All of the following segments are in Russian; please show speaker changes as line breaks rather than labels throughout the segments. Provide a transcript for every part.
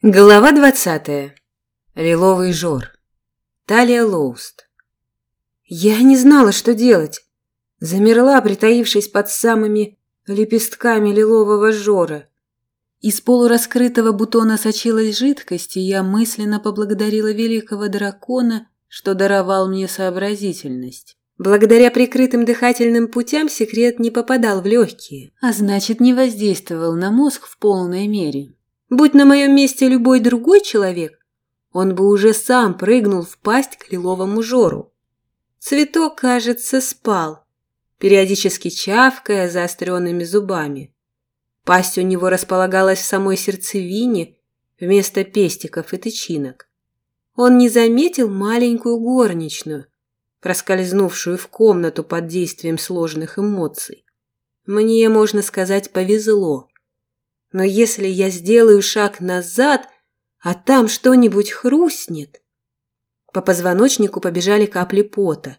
Глава двадцатая. Лиловый жор. Талия Лоуст. Я не знала, что делать. Замерла, притаившись под самыми лепестками лилового жора. Из полураскрытого бутона сочилась жидкость, и я мысленно поблагодарила великого дракона, что даровал мне сообразительность. Благодаря прикрытым дыхательным путям секрет не попадал в легкие, а значит, не воздействовал на мозг в полной мере. Будь на моем месте любой другой человек, он бы уже сам прыгнул в пасть к лиловому жору. Цветок, кажется, спал, периодически чавкая заостренными зубами. Пасть у него располагалась в самой сердцевине вместо пестиков и тычинок. Он не заметил маленькую горничную, проскользнувшую в комнату под действием сложных эмоций. Мне, можно сказать, повезло. Но если я сделаю шаг назад, а там что-нибудь хрустнет... По позвоночнику побежали капли пота.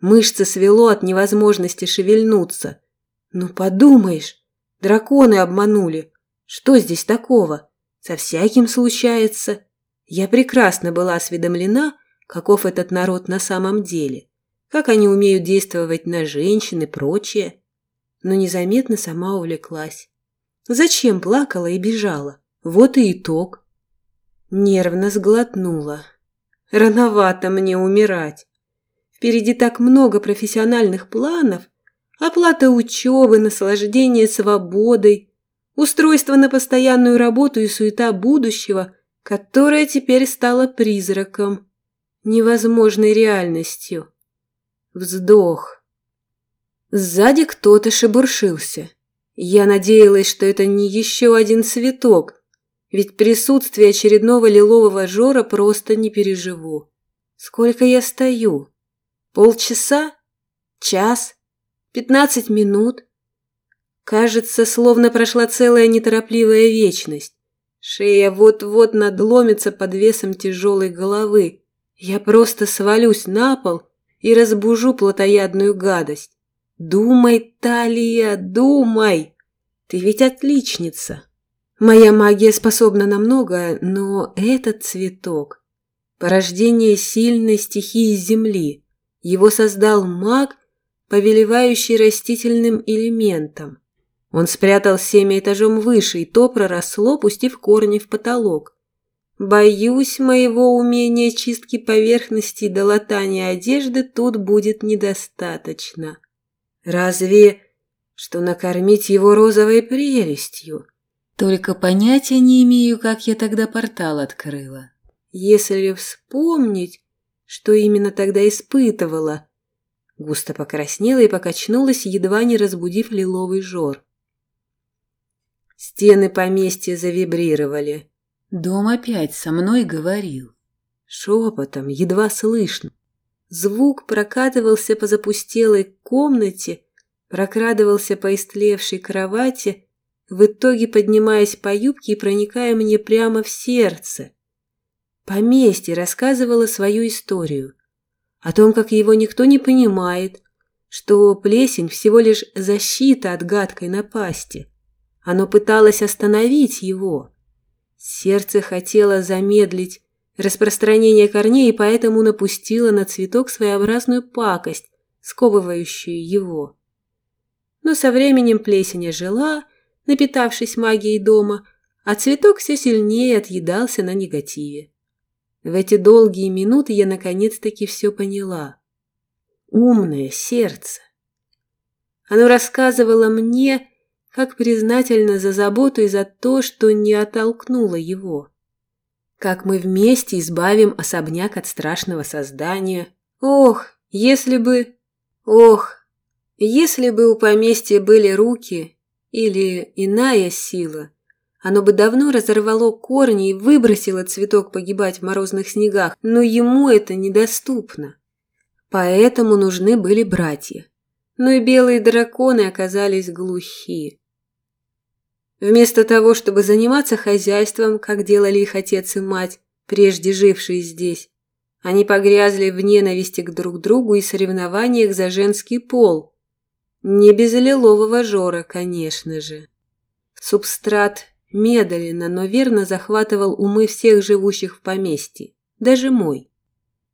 Мышцы свело от невозможности шевельнуться. Ну, подумаешь, драконы обманули. Что здесь такого? Со всяким случается. Я прекрасно была осведомлена, каков этот народ на самом деле, как они умеют действовать на женщин и прочее. Но незаметно сама увлеклась. Зачем плакала и бежала? Вот и итог. Нервно сглотнула. Рановато мне умирать. Впереди так много профессиональных планов. Оплата учебы, наслаждение свободой, устройство на постоянную работу и суета будущего, которая теперь стала призраком, невозможной реальностью. Вздох. Сзади кто-то шебуршился. Я надеялась, что это не еще один цветок, ведь присутствие очередного лилового жора просто не переживу. Сколько я стою? Полчаса? Час? Пятнадцать минут? Кажется, словно прошла целая неторопливая вечность. Шея вот-вот надломится под весом тяжелой головы. Я просто свалюсь на пол и разбужу плотоядную гадость. Думай, Талия, думай! Ты ведь отличница. Моя магия способна на многое, но этот цветок – порождение сильной стихии Земли. Его создал маг, повелевающий растительным элементом. Он спрятал семя этажом выше, и то проросло, пустив корни в потолок. Боюсь, моего умения чистки поверхности до латания одежды тут будет недостаточно. Разве что накормить его розовой прелестью? Только понятия не имею, как я тогда портал открыла. Если вспомнить, что именно тогда испытывала. Густо покраснела и покачнулась, едва не разбудив лиловый жор. Стены поместья завибрировали. Дом опять со мной говорил. Шепотом, едва слышно. Звук прокатывался по запустелой комнате, прокрадывался по истлевшей кровати, в итоге поднимаясь по юбке и проникая мне прямо в сердце. Поместье рассказывало свою историю. О том, как его никто не понимает, что плесень всего лишь защита от гадкой напасти. Оно пыталось остановить его. Сердце хотело замедлить распространение корней поэтому напустила на цветок своеобразную пакость, сковывающую его. Но со временем плесень жила, напитавшись магией дома, а цветок все сильнее отъедался на негативе. В эти долгие минуты я наконец-таки все поняла. Умное сердце. Оно рассказывало мне, как признательно за заботу и за то, что не оттолкнуло его. Как мы вместе избавим особняк от страшного создания. Ох, если бы... Ох, если бы у поместья были руки или иная сила, оно бы давно разорвало корни и выбросило цветок погибать в морозных снегах, но ему это недоступно. Поэтому нужны были братья. Но и белые драконы оказались глухи. Вместо того, чтобы заниматься хозяйством, как делали их отец и мать, прежде жившие здесь, они погрязли в ненависти к друг другу и соревнованиях за женский пол. Не без лилового жора, конечно же. Субстрат медленно, но верно захватывал умы всех живущих в поместье, даже мой.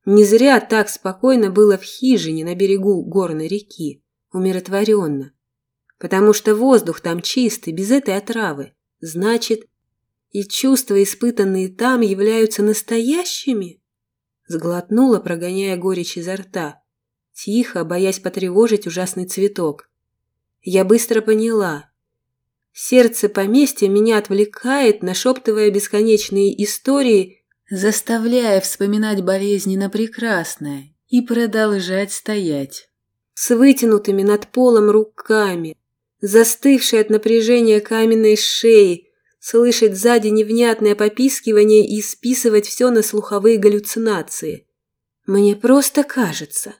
Не зря так спокойно было в хижине на берегу горной реки, умиротворенно. Потому что воздух там чистый, без этой отравы. Значит, и чувства, испытанные там, являются настоящими? Сглотнула, прогоняя горечь изо рта. Тихо, боясь потревожить ужасный цветок. Я быстро поняла. Сердце поместья меня отвлекает, нашептывая бесконечные истории, заставляя вспоминать болезненно прекрасное и продолжать стоять. С вытянутыми над полом руками, застывшей от напряжения каменной шеи, слышать сзади невнятное попискивание и списывать все на слуховые галлюцинации. Мне просто кажется.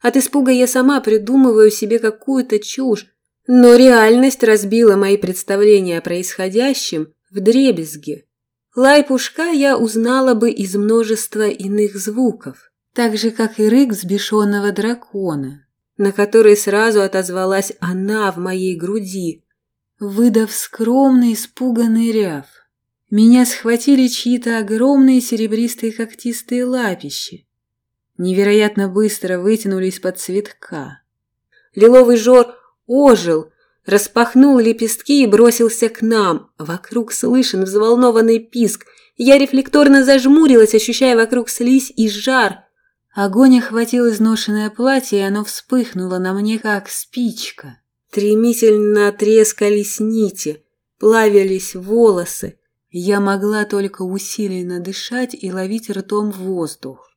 От испуга я сама придумываю себе какую-то чушь, но реальность разбила мои представления о происходящем в дребезги. Лай пушка я узнала бы из множества иных звуков, так же, как и рык взбешенного дракона, на который сразу отозвалась она в моей груди, выдав скромный испуганный ряв. Меня схватили чьи-то огромные серебристые когтистые лапищи. Невероятно быстро вытянулись под цветка. Лиловый жор ожил, распахнул лепестки и бросился к нам. Вокруг слышен взволнованный писк. Я рефлекторно зажмурилась, ощущая вокруг слизь и жар. Огонь охватил изношенное платье, и оно вспыхнуло на мне, как спичка. Тремительно трескались нити, плавились волосы. Я могла только усиленно дышать и ловить ртом воздух.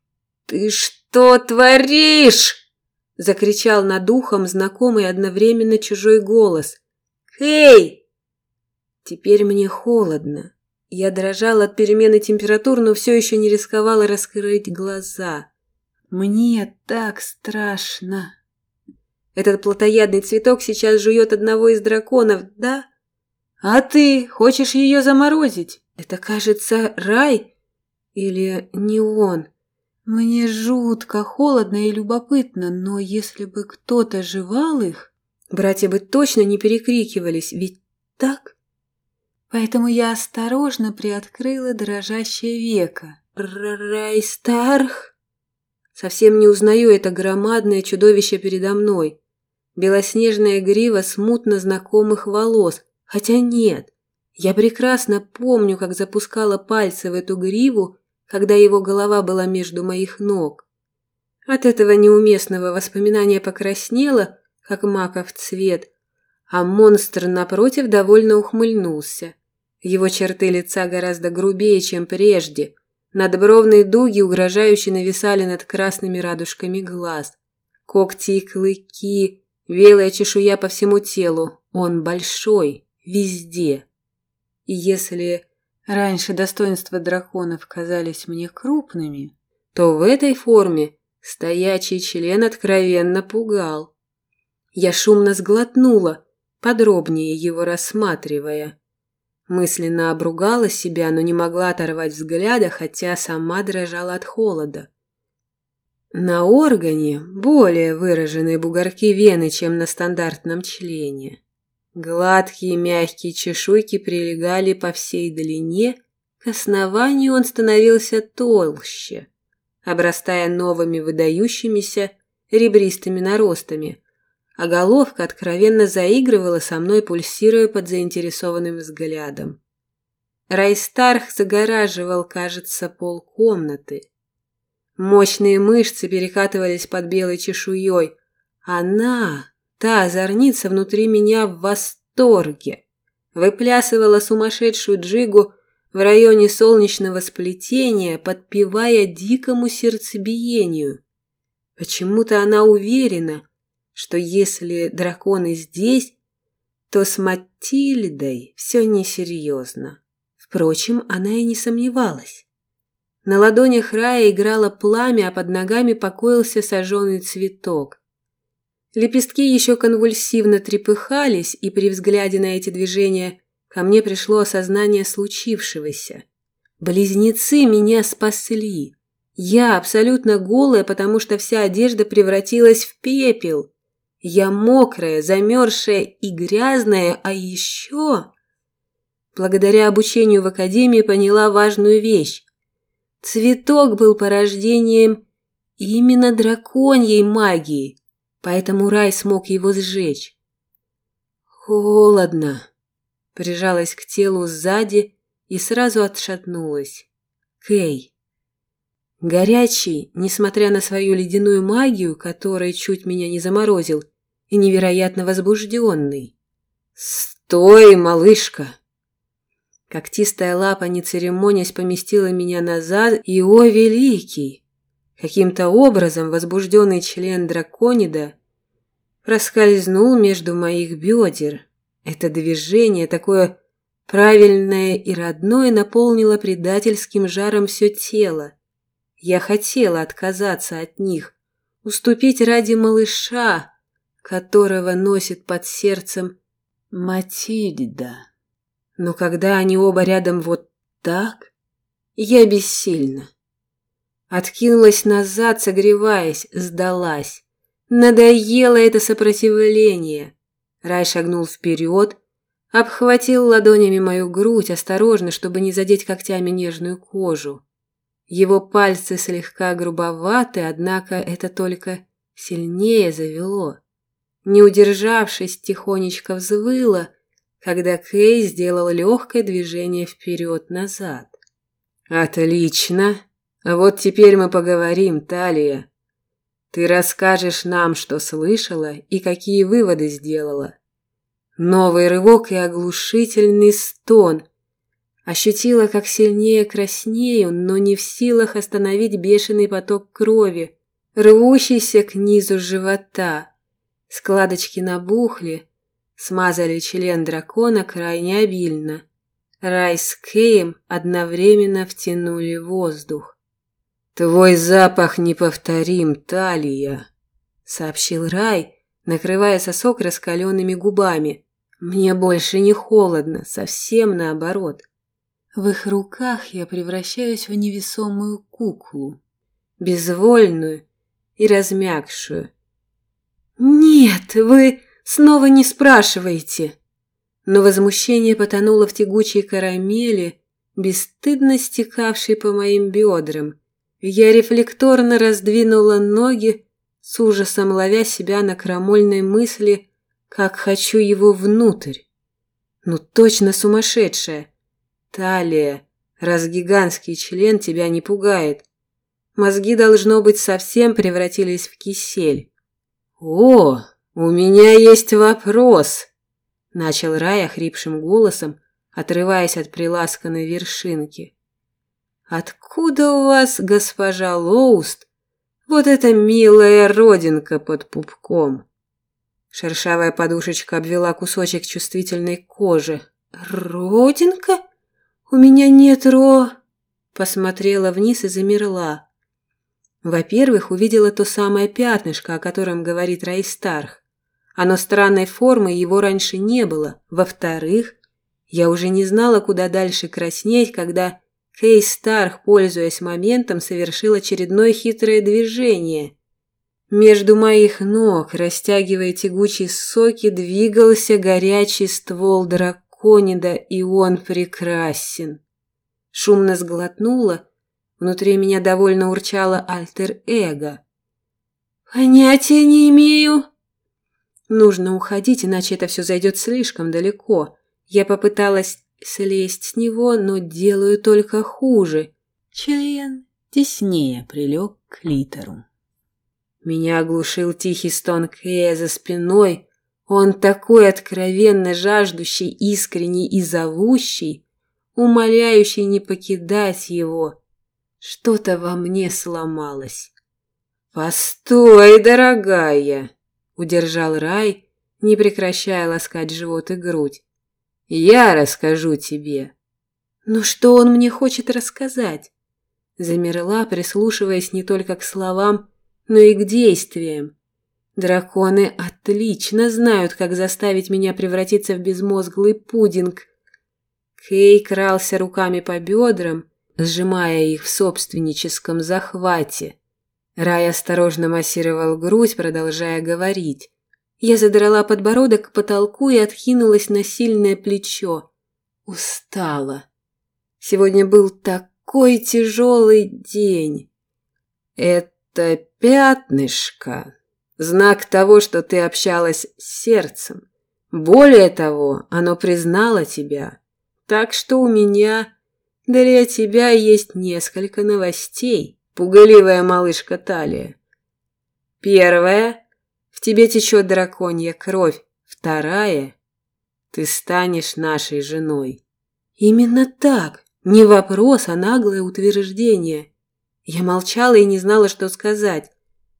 «Ты что творишь?» – закричал над ухом знакомый одновременно чужой голос. «Эй!» Теперь мне холодно. Я дрожала от перемены температур, но все еще не рисковала раскрыть глаза. Мне так страшно. Этот плотоядный цветок сейчас жует одного из драконов, да? А ты хочешь ее заморозить? Это, кажется, рай? Или не он? Мне жутко холодно и любопытно, но если бы кто-то жевал их, братья бы точно не перекрикивались, ведь так? Поэтому я осторожно приоткрыла дрожащее веко. Райстарх? Совсем не узнаю это громадное чудовище передо мной. Белоснежная грива смутно знакомых волос. Хотя нет, я прекрасно помню, как запускала пальцы в эту гриву, когда его голова была между моих ног. От этого неуместного воспоминания покраснело, как маков цвет, а монстр напротив довольно ухмыльнулся. Его черты лица гораздо грубее, чем прежде. Надбровные дуги угрожающе нависали над красными радужками глаз. Когти и клыки Белая чешуя по всему телу. Он большой, везде. И если раньше достоинства драконов казались мне крупными, то в этой форме стоячий член откровенно пугал. Я шумно сглотнула, подробнее его рассматривая. Мысленно обругала себя, но не могла оторвать взгляда, хотя сама дрожала от холода. На органе более выраженные бугорки вены, чем на стандартном члене. Гладкие мягкие чешуйки прилегали по всей длине, к основанию он становился толще, обрастая новыми выдающимися ребристыми наростами, а головка откровенно заигрывала со мной, пульсируя под заинтересованным взглядом. Райстарх загораживал, кажется, полкомнаты. Мощные мышцы перекатывались под белой чешуей. Она, та озорница внутри меня в восторге. Выплясывала сумасшедшую джигу в районе солнечного сплетения, подпевая дикому сердцебиению. Почему-то она уверена, что если драконы здесь, то с Матильдой все несерьезно. Впрочем, она и не сомневалась. На ладонях Рая играло пламя, а под ногами покоился сожженный цветок. Лепестки еще конвульсивно трепыхались, и при взгляде на эти движения ко мне пришло осознание случившегося. Близнецы меня спасли. Я абсолютно голая, потому что вся одежда превратилась в пепел. Я мокрая, замерзшая и грязная, а еще... благодаря обучению в академии поняла важную вещь. Цветок был порождением именно драконьей магии, поэтому рай смог его сжечь. Холодно. Прижалась к телу сзади и сразу отшатнулась. Кей. Горячий, несмотря на свою ледяную магию, которой чуть меня не заморозил, и невероятно возбужденный. «Стой, малышка!» Когтистая лапа, не церемонясь, поместила меня назад, и, о великий! Каким-то образом возбужденный член драконида проскользнул между моих бедер. Это движение, такое правильное и родное, наполнило предательским жаром все тело. Я хотела отказаться от них, уступить ради малыша, которого носит под сердцем Матильда. Но когда они оба рядом вот так, я бессильна. Откинулась назад, согреваясь, сдалась. Надоело это сопротивление. Рай шагнул вперед, обхватил ладонями мою грудь, осторожно, чтобы не задеть когтями нежную кожу. Его пальцы слегка грубоваты, однако это только сильнее завело. Не удержавшись, тихонечко взвыла, когда Кей сделал легкое движение вперед-назад. «Отлично! Вот теперь мы поговорим, Талия. Ты расскажешь нам, что слышала и какие выводы сделала. Новый рывок и оглушительный стон. Ощутила, как сильнее краснею, но не в силах остановить бешеный поток крови, рвущийся к низу живота. Складочки набухли, смазали член дракона крайне обильно. Рай с Кеем одновременно втянули воздух. «Твой запах неповторим, Талия», — сообщил Рай, накрывая сосок раскаленными губами. «Мне больше не холодно, совсем наоборот. В их руках я превращаюсь в невесомую куклу, безвольную и размягшую. «Нет, вы снова не спрашиваете!» Но возмущение потонуло в тягучей карамели, бесстыдно стекавшей по моим бедрам, я рефлекторно раздвинула ноги, с ужасом ловя себя на крамольной мысли, как хочу его внутрь. Ну точно сумасшедшая. Талия, раз гигантский член тебя не пугает. Мозги, должно быть, совсем превратились в кисель. «О, у меня есть вопрос!» Начал Рай охрипшим голосом, отрываясь от приласканной вершинки. Откуда у вас, госпожа Лоуст, вот эта милая родинка под пупком? Шершавая подушечка обвела кусочек чувствительной кожи. Родинка? У меня нет ро... Посмотрела вниз и замерла. Во-первых, увидела то самое пятнышко, о котором говорит Райстарх. Оно странной формы, его раньше не было. Во-вторых, я уже не знала, куда дальше краснеть, когда Хей Старх, пользуясь моментом, совершил очередное хитрое движение. Между моих ног, растягивая тягучие соки, двигался горячий ствол драконида, и он прекрасен. Шумно сглотнула, внутри меня довольно урчало альтер-эго. «Понятия не имею!» Нужно уходить, иначе это все зайдет слишком далеко. Я попыталась слезть с него, но делаю только хуже. Член теснее прилег к литеру. Меня оглушил тихий стон Кэя за спиной. Он такой откровенно жаждущий, искренний и зовущий, умоляющий не покидать его. Что-то во мне сломалось. «Постой, дорогая!» — удержал Рай, не прекращая ласкать живот и грудь. Я расскажу тебе. Но что он мне хочет рассказать? Замерла, прислушиваясь не только к словам, но и к действиям. Драконы отлично знают, как заставить меня превратиться в безмозглый пудинг. Кей крался руками по бедрам, сжимая их в собственническом захвате. Рай осторожно массировал грудь, продолжая говорить. Я задрала подбородок к потолку и откинулась на сильное плечо. устала. Сегодня был такой тяжелый день. Это пятнышко. Знак того, что ты общалась с сердцем. Более того, оно признало тебя. Так что у меня для тебя есть несколько новостей, пугаливая малышка Талия. Первая – в тебе течет драконья кровь. Вторая – ты станешь нашей женой. Именно так. Не вопрос, а наглое утверждение. Я молчала и не знала, что сказать.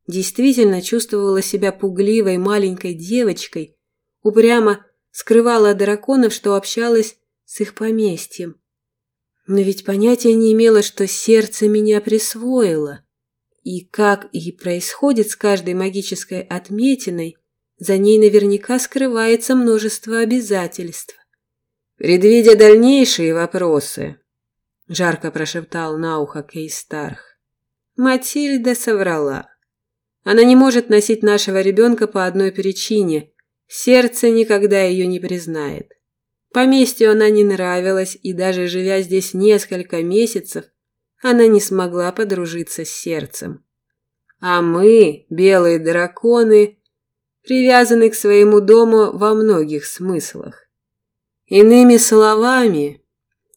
Действительно чувствовала себя пугливой маленькой девочкой, упрямо скрывала от драконов, что общалась с их поместьем. Но ведь понятия не имела, что сердце меня присвоило. И как и происходит с каждой магической отметиной, за ней наверняка скрывается множество обязательств. Предвидя дальнейшие вопросы, жарко прошептал на ухо Кейстарх. Матильда соврала. Она не может носить нашего ребенка по одной причине. Сердце никогда ее не признает. Поместью она не нравилась, и даже живя здесь несколько месяцев, она не смогла подружиться с сердцем. А мы, белые драконы, привязаны к своему дому во многих смыслах. Иными словами,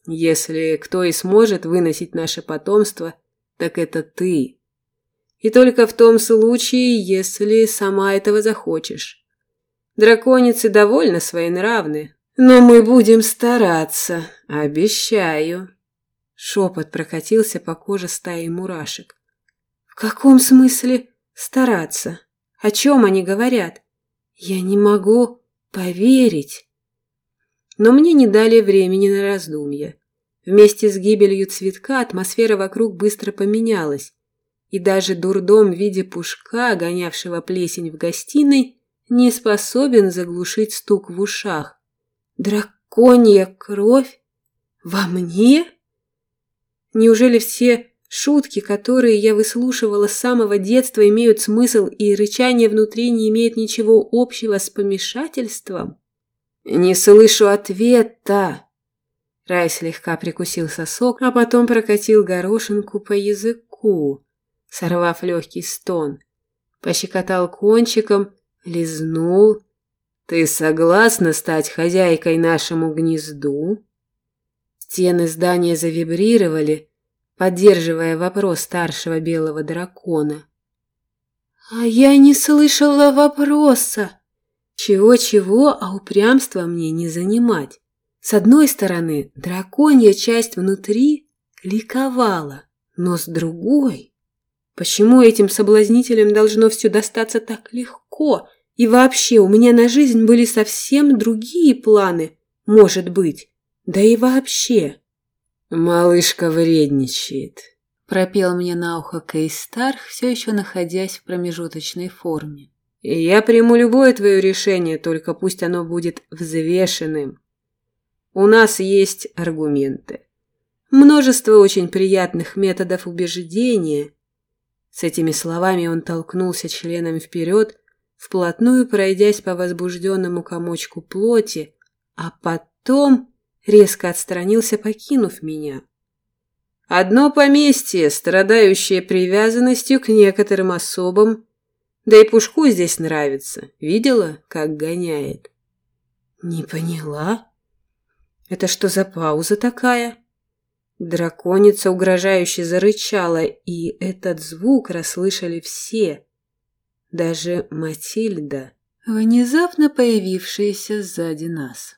если кто и сможет выносить наше потомство, так это ты. И только в том случае, если сама этого захочешь. Драконицы довольно своенравны, но мы будем стараться, обещаю. Шепот прокатился по коже стаи мурашек. В каком смысле стараться? О чем они говорят? Я не могу поверить. Но мне не дали времени на раздумья. Вместе с гибелью цветка атмосфера вокруг быстро поменялась, и даже дурдом в виде пушка, гонявшего плесень в гостиной, не способен заглушить стук в ушах. Драконья кровь? Во мне? Неужели все шутки, которые я выслушивала с самого детства, имеют смысл, и рычание внутри не имеет ничего общего с помешательством? Не слышу ответа. Рай слегка прикусил сосок, а потом прокатил горошинку по языку, сорвав легкий стон. Пощекотал кончиком, лизнул, «Ты согласна стать хозяйкой нашему гнезду?» Стены здания завибрировали, поддерживая вопрос старшего белого дракона. «А я не слышала вопроса!» Чего-чего, а упрямства мне не занимать. С одной стороны, драконья часть внутри ликовала, но с другой... Почему этим соблазнителям должно все достаться так легко, и вообще, у меня на жизнь были совсем другие планы, может быть. Да и вообще. Малышка вредничает. Пропел мне на ухо Кейстарх, все еще находясь в промежуточной форме. И я приму любое твое решение, только пусть оно будет взвешенным. У нас есть аргументы. Множество очень приятных методов убеждения. С этими словами он толкнулся членом вперед, вплотную пройдясь по возбужденному комочку плоти, а потом резко отстранился, покинув меня. Одно поместье, страдающее привязанностью к некоторым особам, да и Пушку здесь нравится. Видела, как гоняет? Не поняла. Это что за пауза такая? Драконица угрожающе зарычала, и этот звук расслышали все даже Матильда, внезапно появившаяся сзади нас.